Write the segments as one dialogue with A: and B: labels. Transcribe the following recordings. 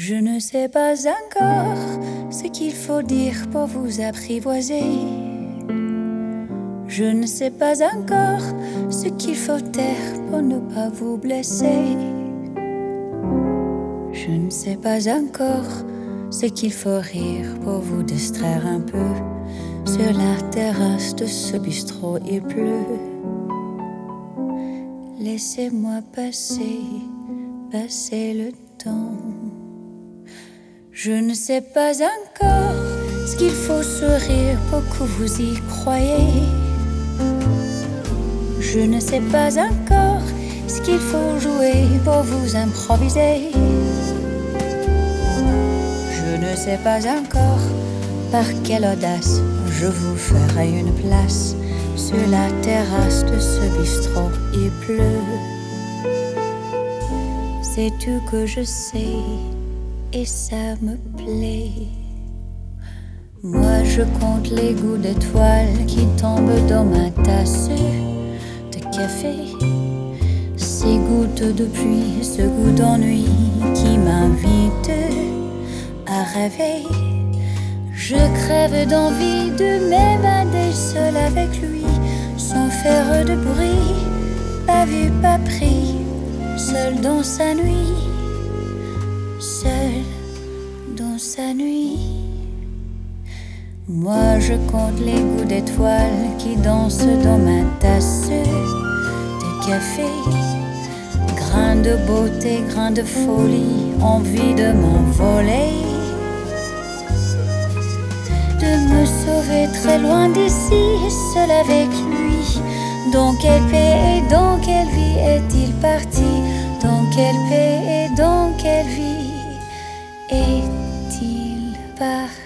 A: Je ne sais pas encore ce qu'il faut dire pour vous apprivoiser. Je ne sais pas encore ce qu'il faut taire pour ne pas vous blesser. Je ne sais pas encore ce qu'il faut rire pour vous distraire un peu. Sur la terrasse de ce bistrot, il pleut. Laissez-moi passer, passer le temps. Je ne sais pas encore ce qu'il faut sourire pour que vous y croyez. Je ne sais pas encore ce qu'il faut jouer pour vous improviser. Je ne sais pas encore par quelle audace je vous ferai une place sur la terrasse de ce bistrot. Il pleut. C'est tout que je sais et ça me plaît. Moi je compte les gouttes d'étoiles qui tombent dans ma tasse de café. Ces gouttes de pluie, ce goût d'ennui qui m'invite à rêver. Je crève d'envie de m'évader seul avec lui, sans faire de bruit, pas vu, pas pris, seul dans sa nuit seul dans sa nuit. Moi je compte les gouttes d'étoiles qui dansent dans ma tasse de café. Grain de beauté, grain de folie, envie de m'envoler. De me sauver très loin d'ici, seul avec lui. Dans quel et dans quelle vie est-il parti? Dans quel pays est-il parti?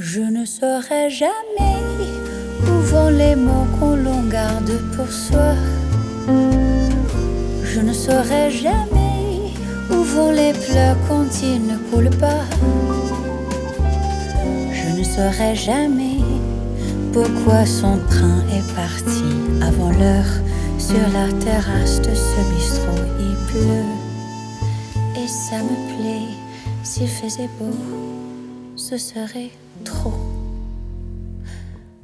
A: Je ne saurai jamais où vont les mots qu'on l'on garde pour soi. Je ne saurai jamais où vont les pleurs quand ils ne coulent pas. Je ne saurai jamais pourquoi son train est parti avant l'heure sur la terrasse de ce bistrot. Il pleut et ça me plaît s'il faisait beau ce serait trop.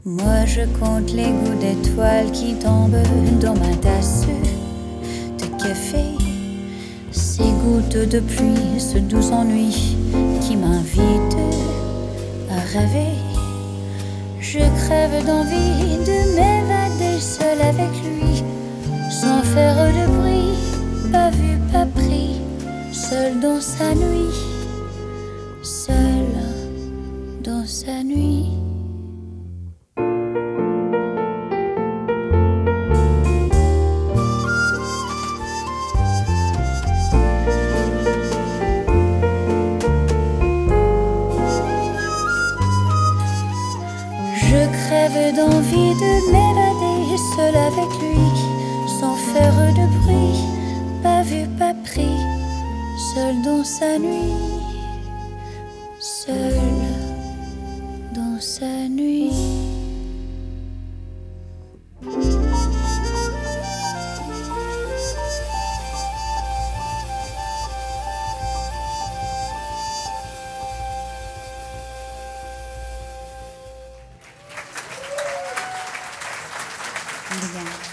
A: Moi je compte les gouttes d'étoiles qui tombent dans ma tasse de café. Ces gouttes de pluie, ce doux ennui qui m'invite à rêver. Je crève d'envie de m'évader seul avec lui, sans faire de bruit, pas vu, pas pris, seul dans sa nuit, sa nuit. Je crève d'envie de m'évader seul avec lui, sans faire de bruit, pas vu, pas pris, seul dans sa nuit, seul Yeah.